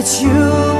it's you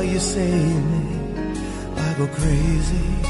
you save me, I go crazy.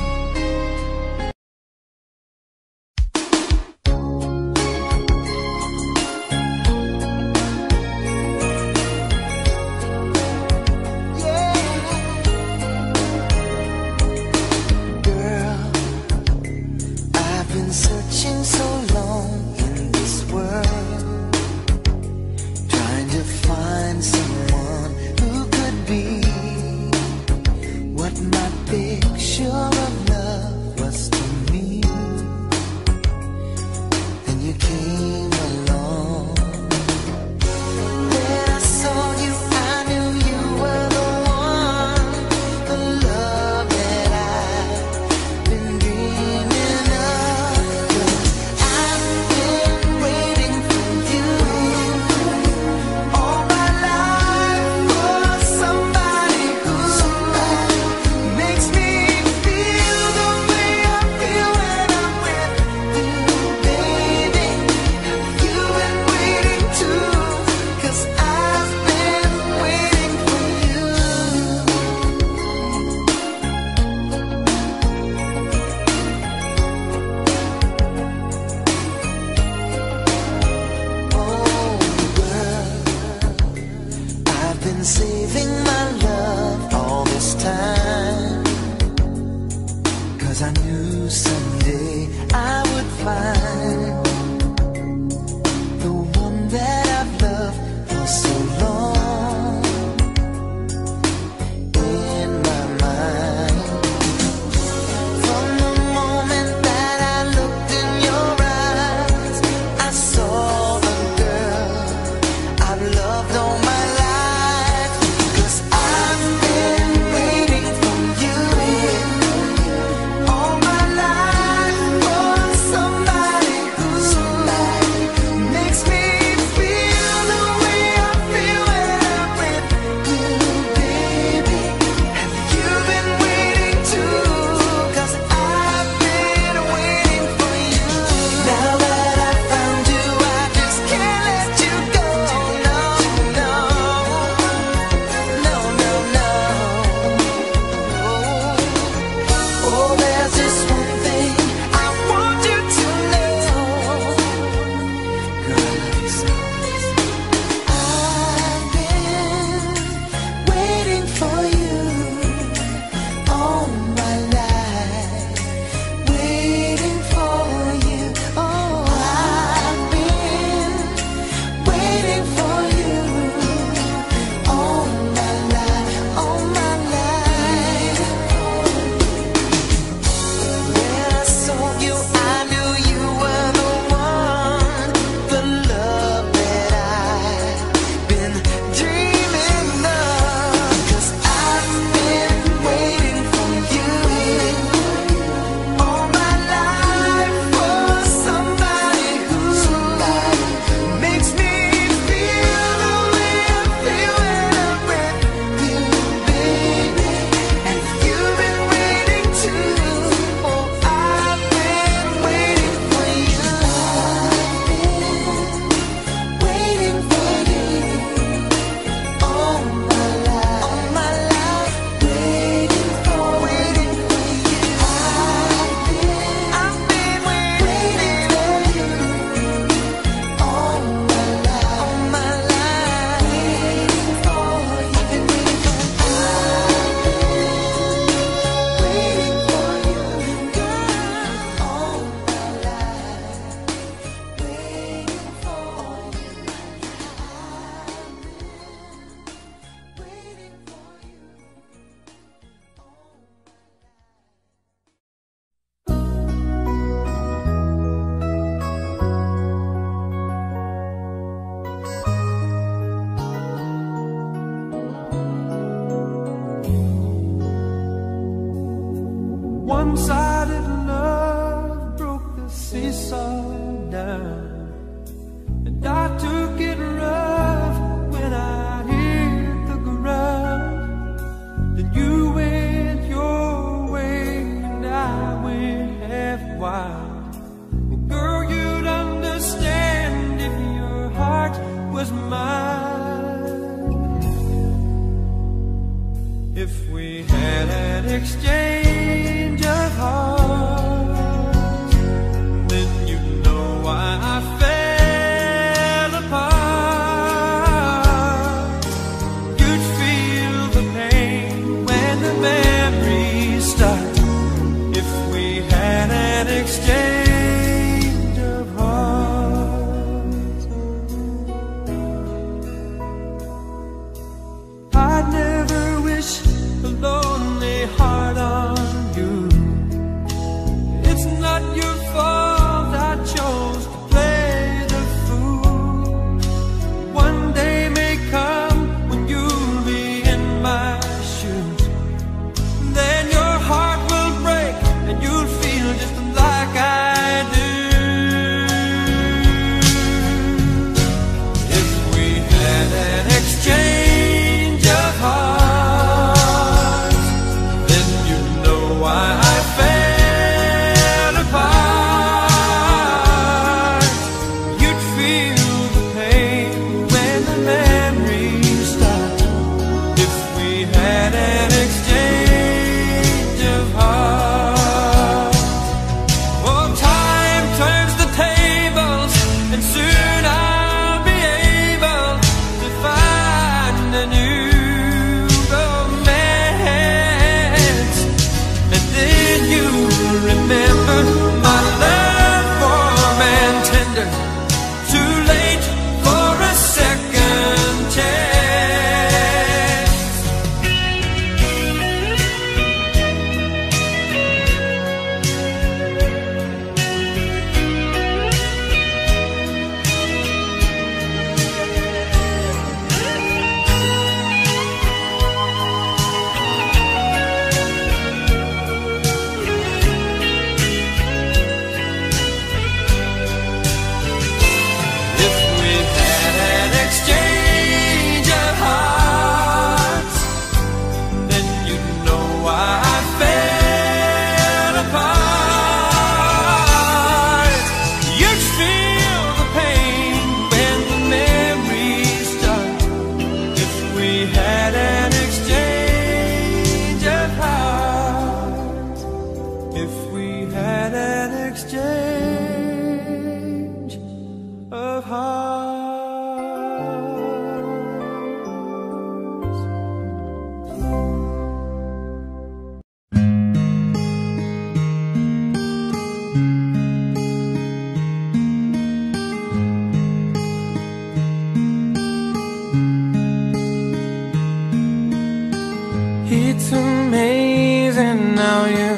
It's amazing how you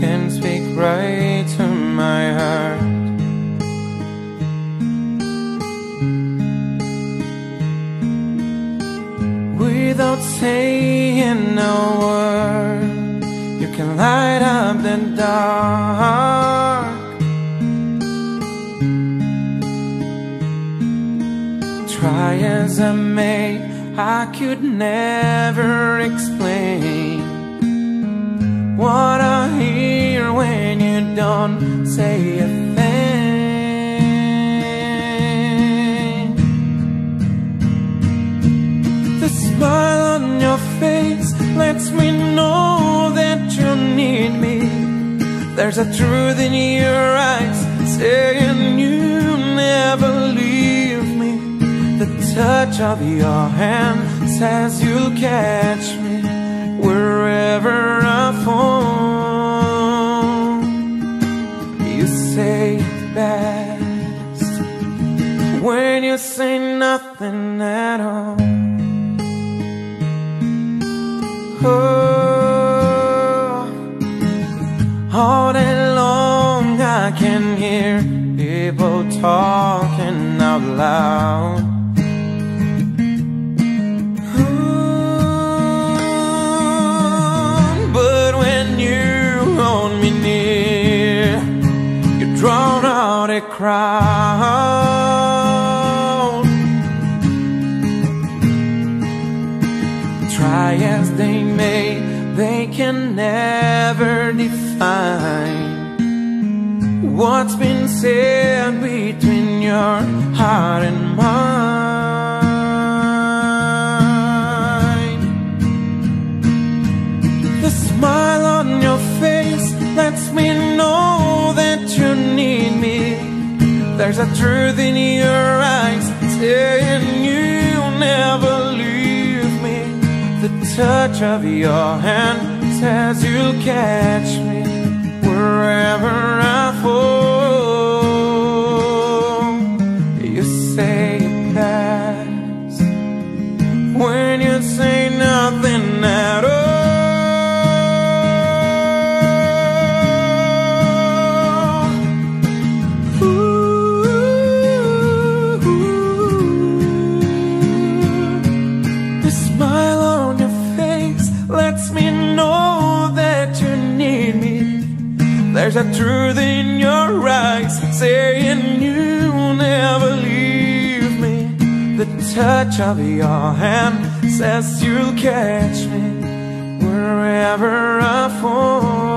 can speak right to my heart. Without saying a word, you can light up the dark. Try as I may, I could never explain what I hear when you don't say a thing. The smile on your face lets me know that you need me. There's a truth in your eyes saying you never leave me. The touch of your hand says you'll catch me wherever I fall. You say it best when you say nothing at all. Oh, all day long I can hear people talking out loud. A crowd. Try as they may, they can never define what's been said between your heart and mine. There's a truth in your eyes saying you'll never leave me. The touch of your hand says you'll catch me wherever I fall. You say it pass when you say nothing at all. There's a truth in your eyes saying you'll never leave me. The touch of your hand says you'll catch me wherever I fall.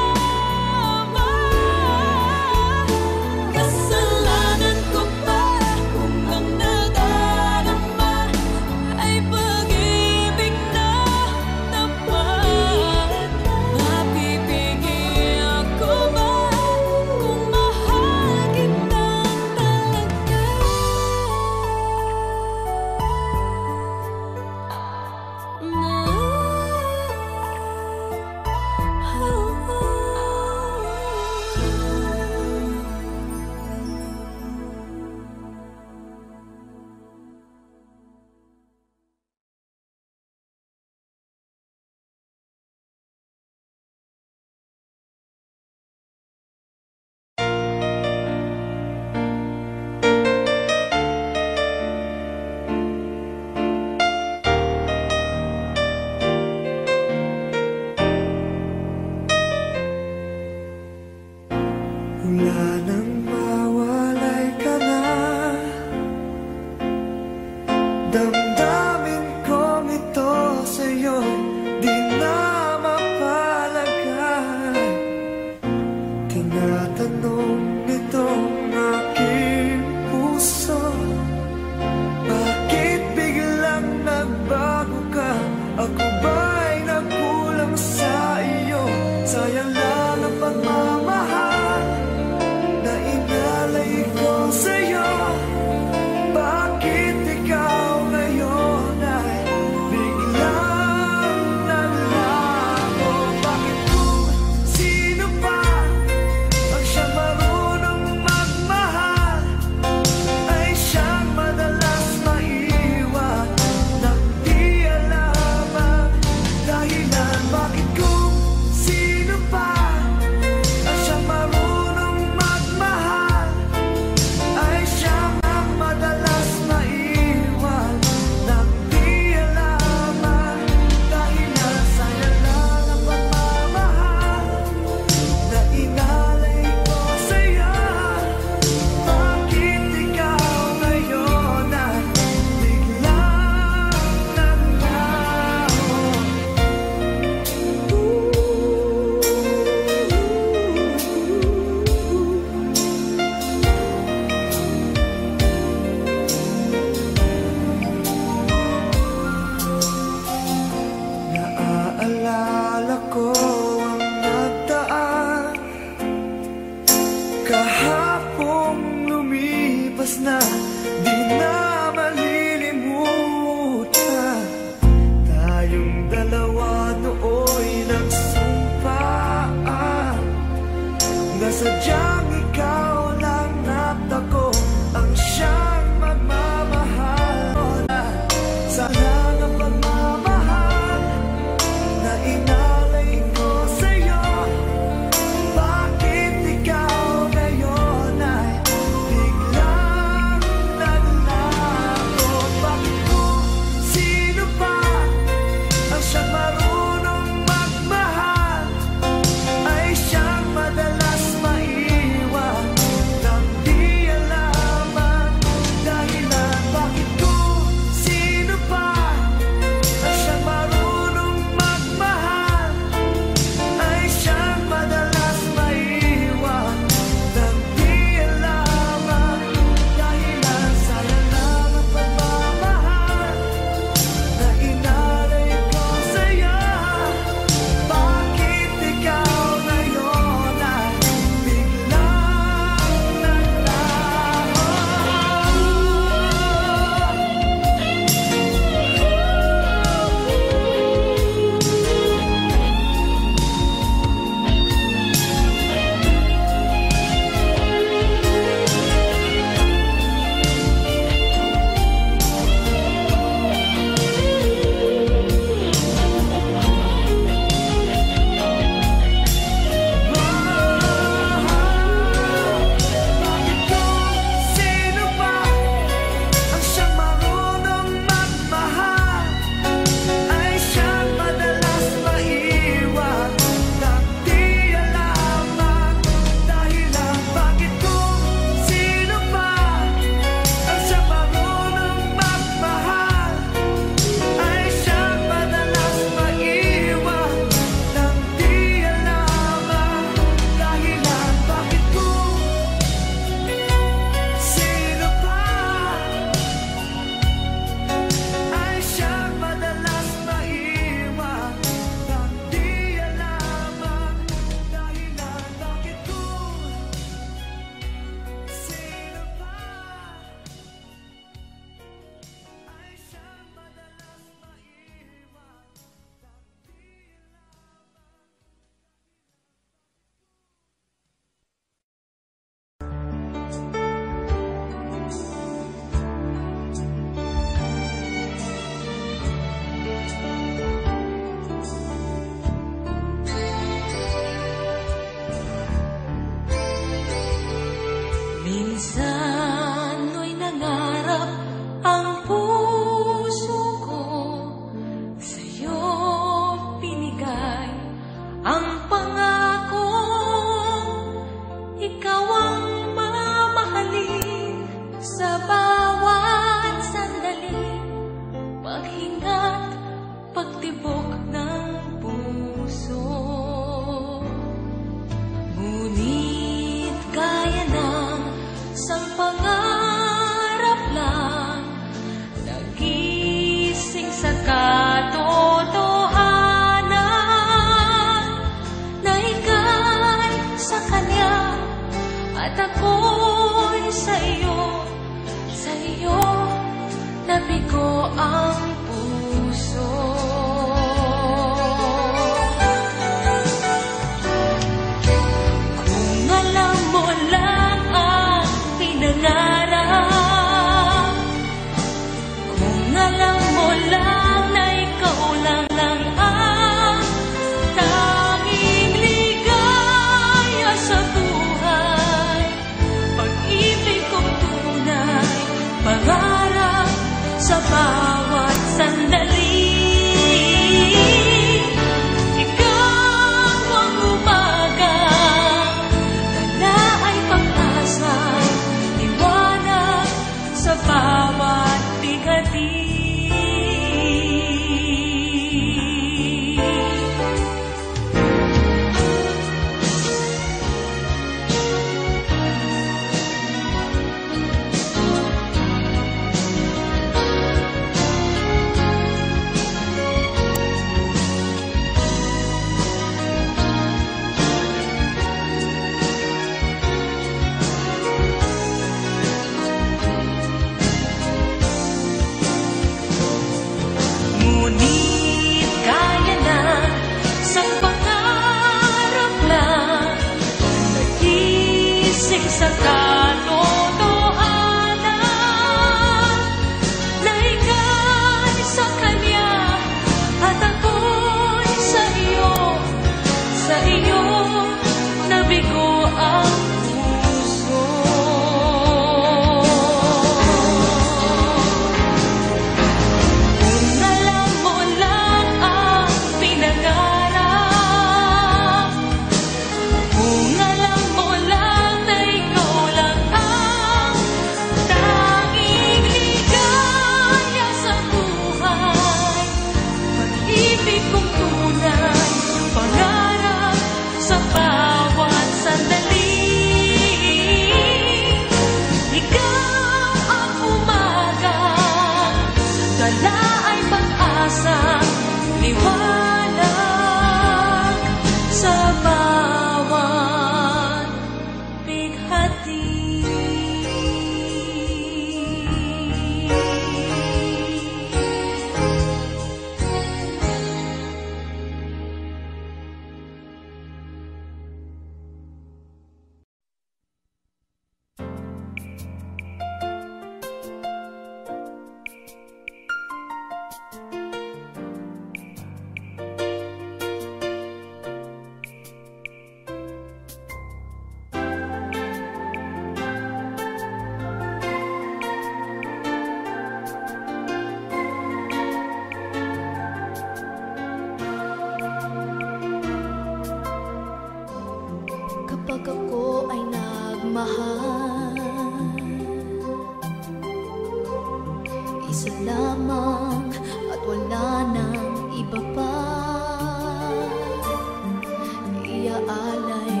pag-aalay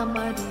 sumbat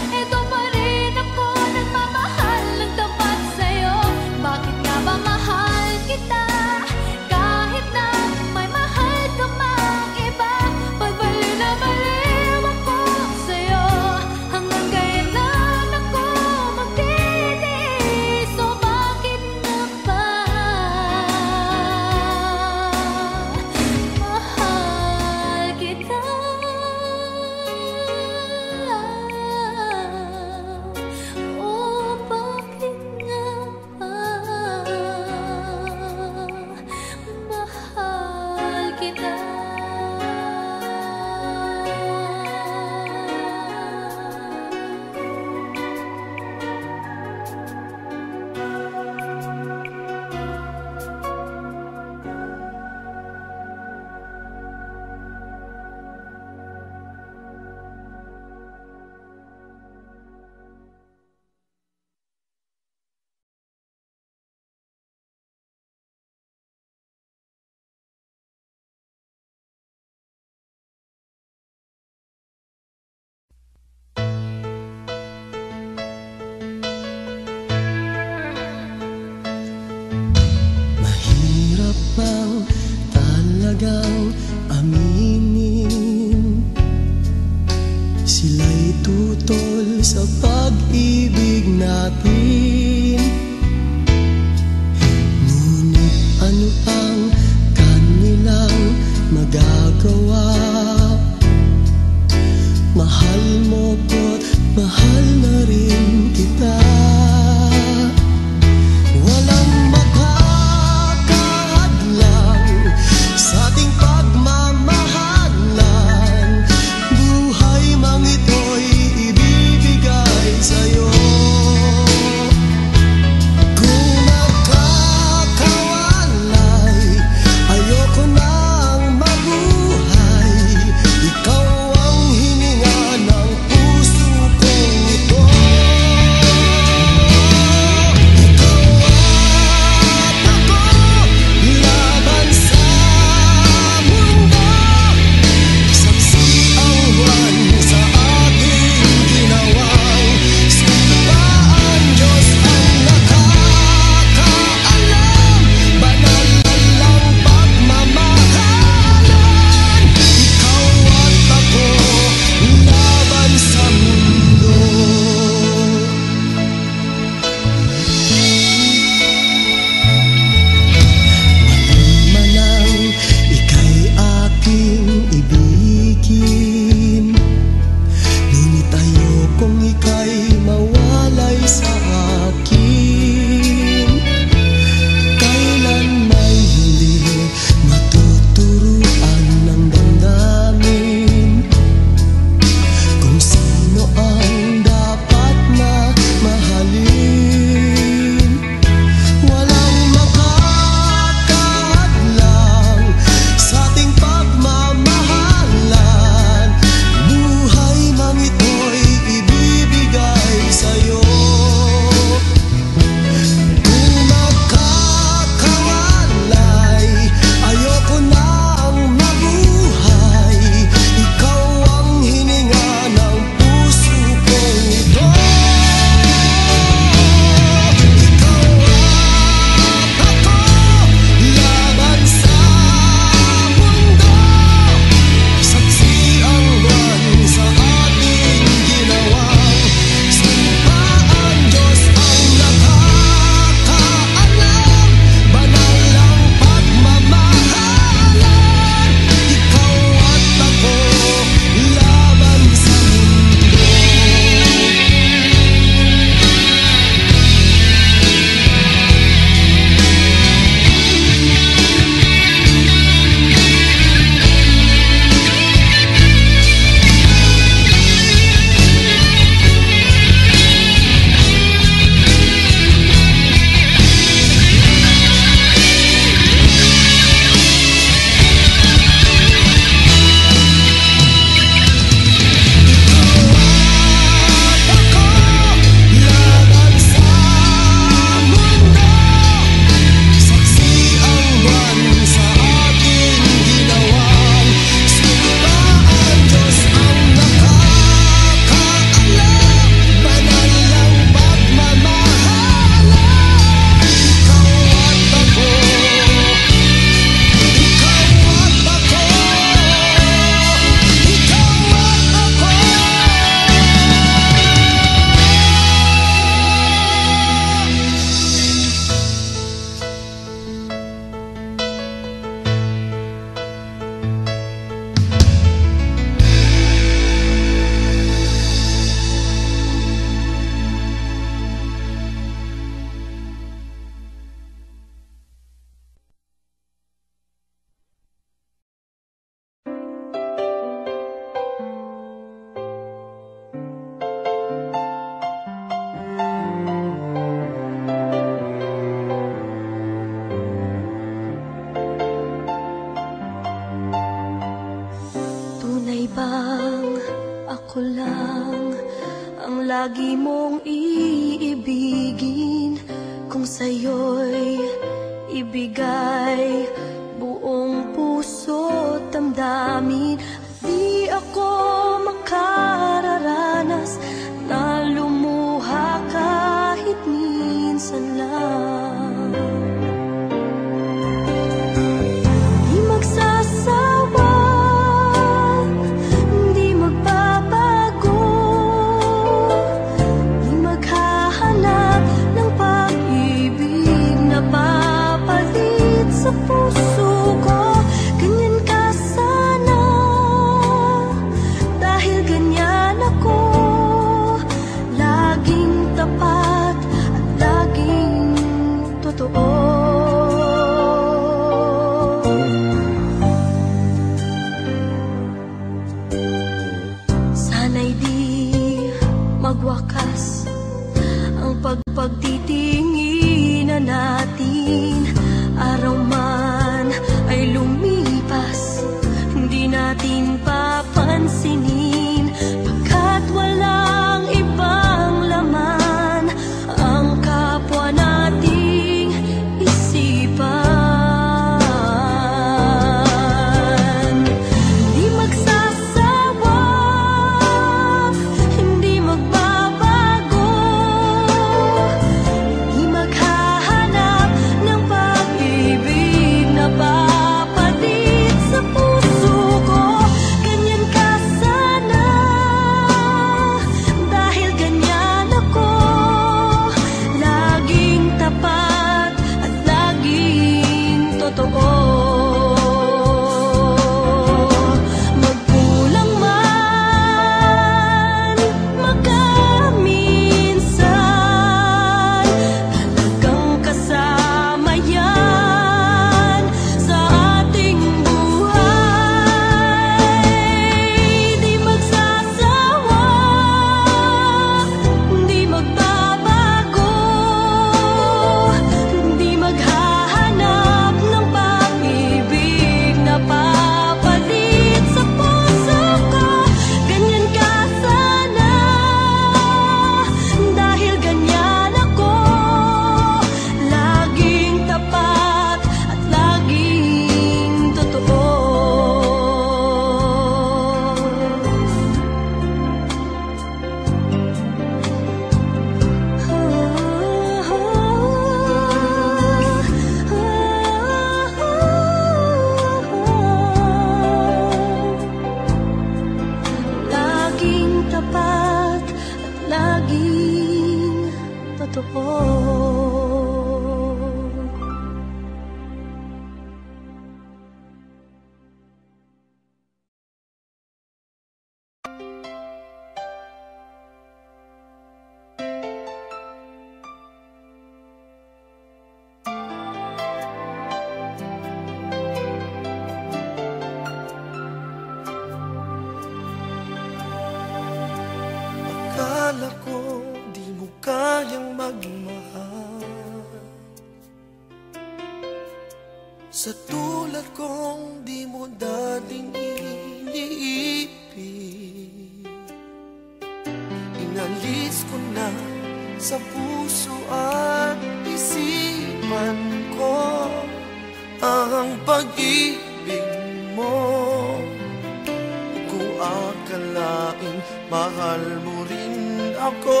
akin Mahal mo rin ako.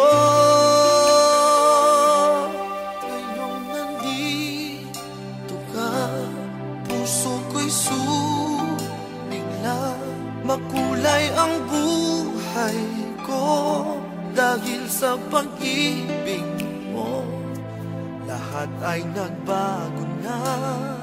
Ngayong nandito ka Puso ko'y sumigla Makulay ang buhay ko. Dahil sa pag-ibig mo Lahat ay nagbago na.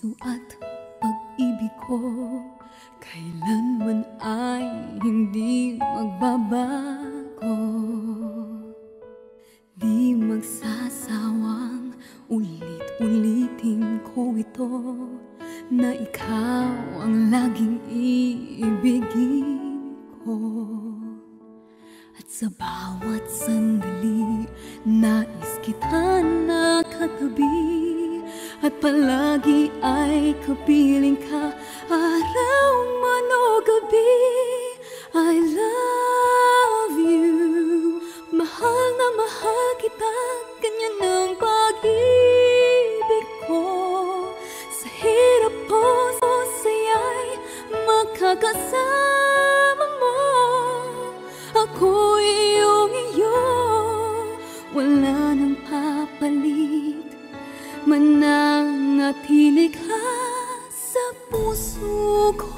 Puso at 姑苏。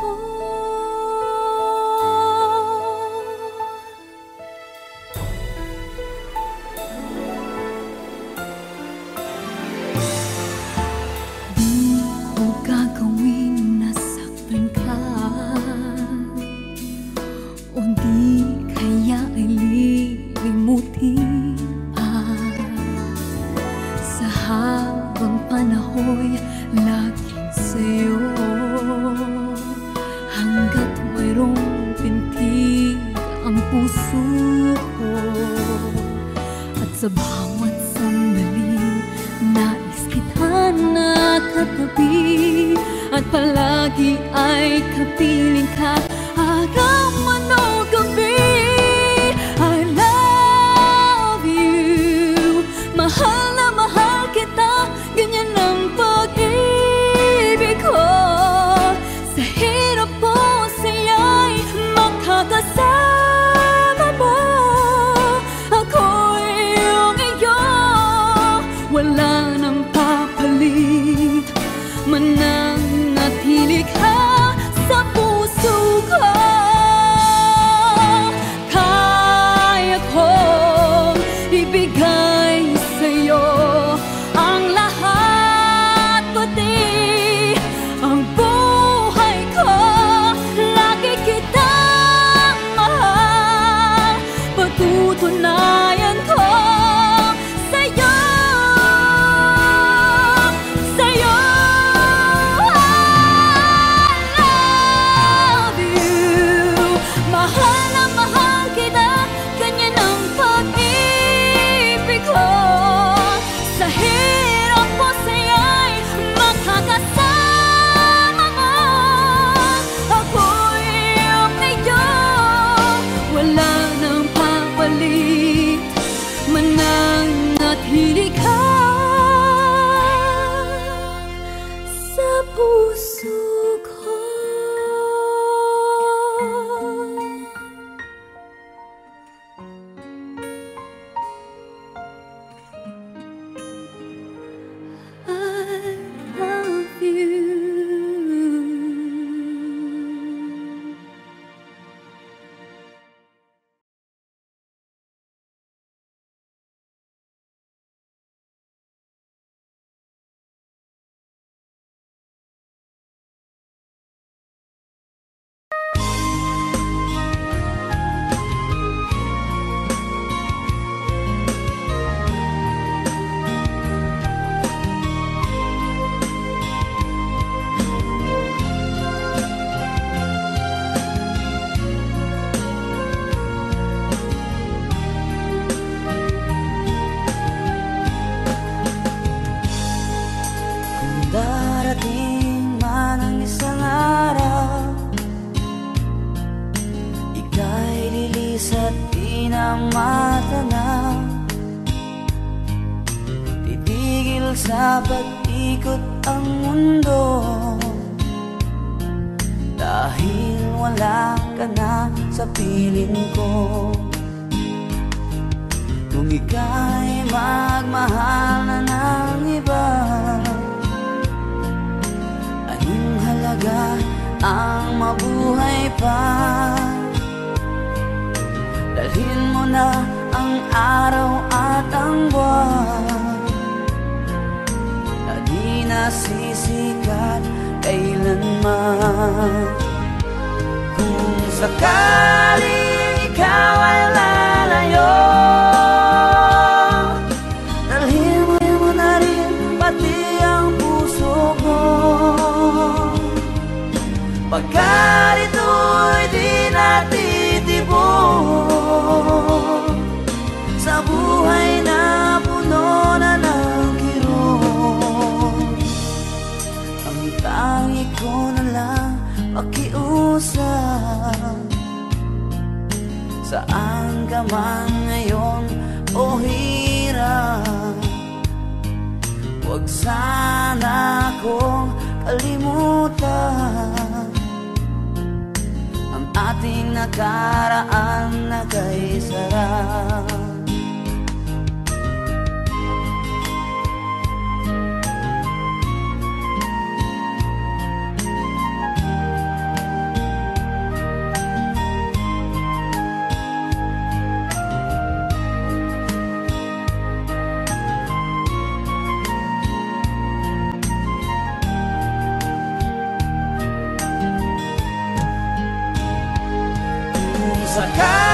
nossa casa.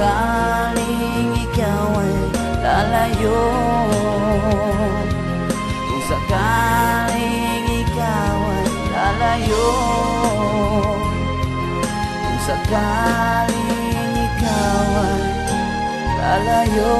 sakaling ikaw ay lalayo. Kung sakaling ikaw ay lalayo. Kung sakaling ikaw ay lalayo.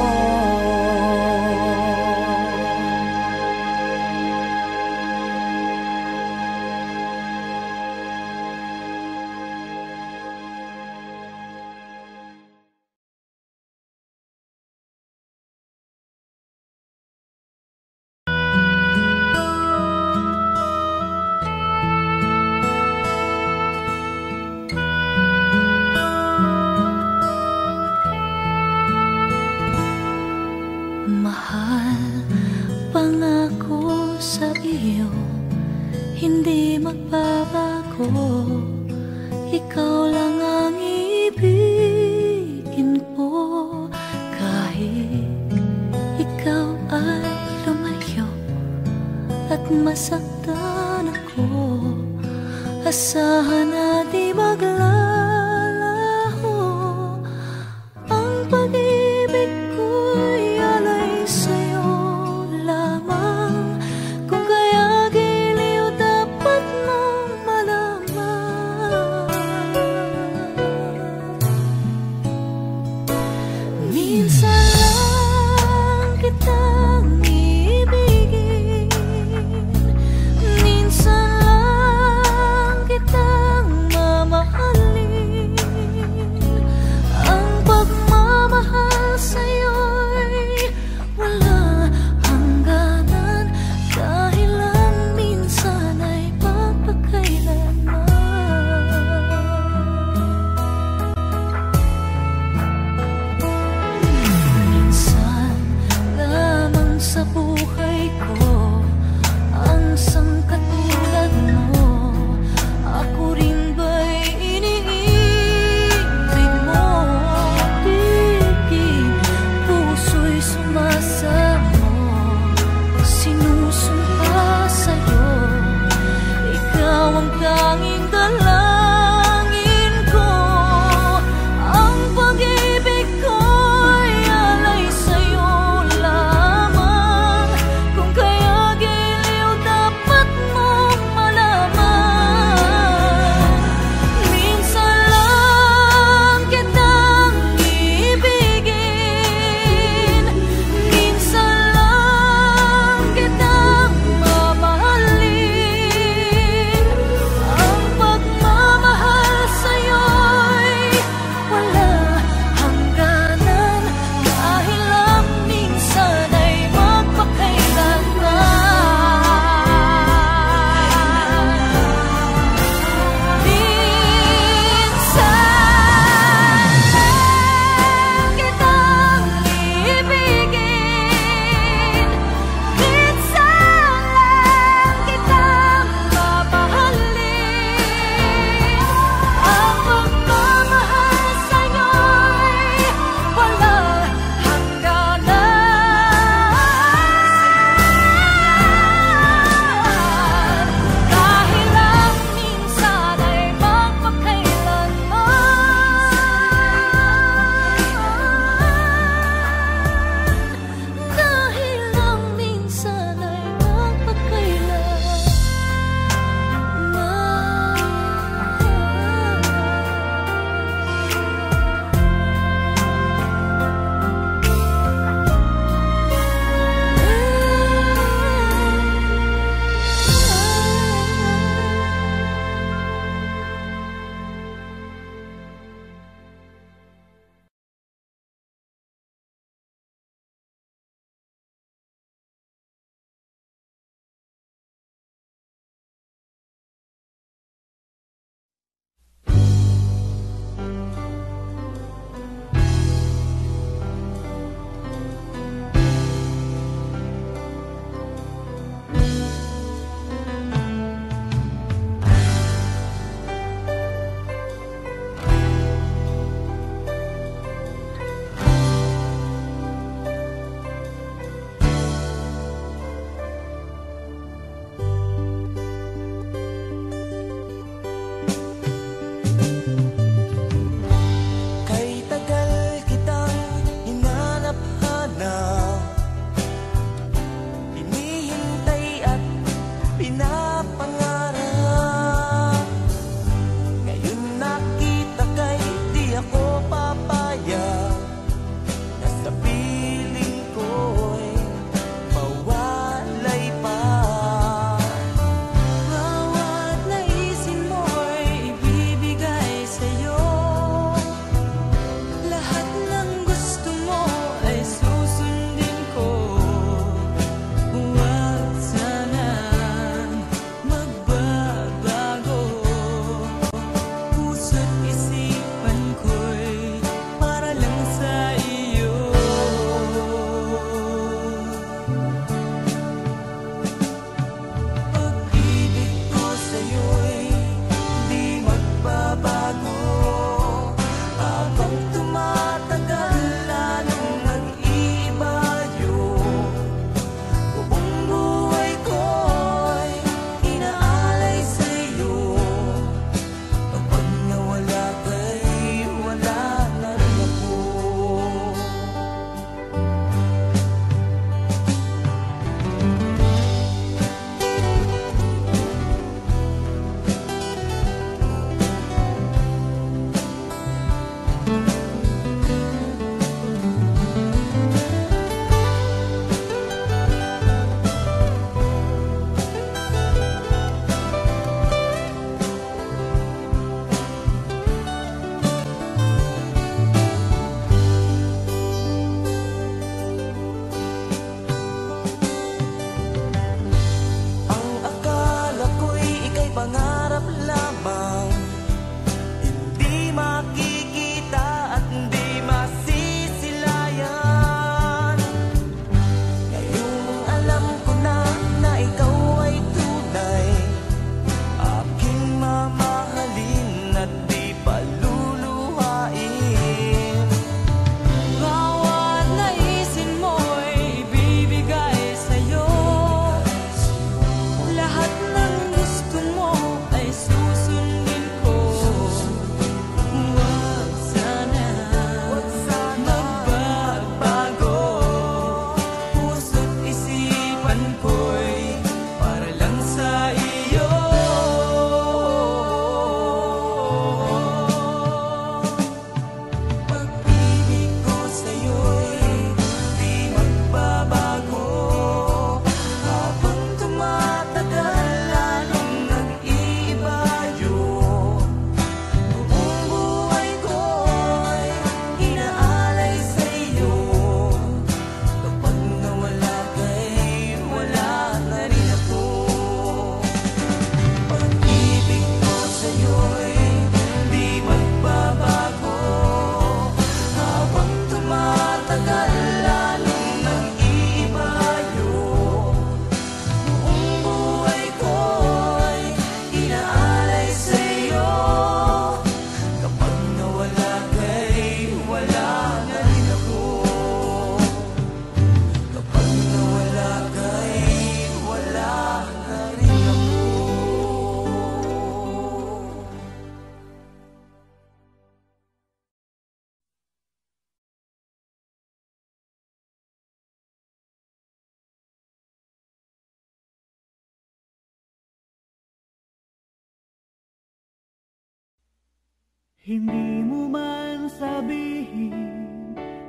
Hindi mo man sabihin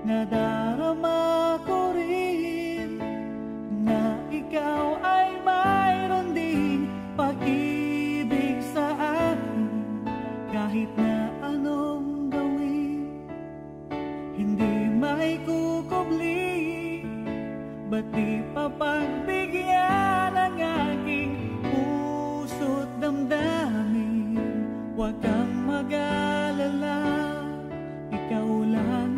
na darama ko rin na ikaw ay mayroon ding pag-ibig sa akin. Kahit na anong gawin hindi may kukubli. Ba't di pa pagbigyan ang aking puso't damdamin? Huwag kang mag-alala alala, ikaw lang.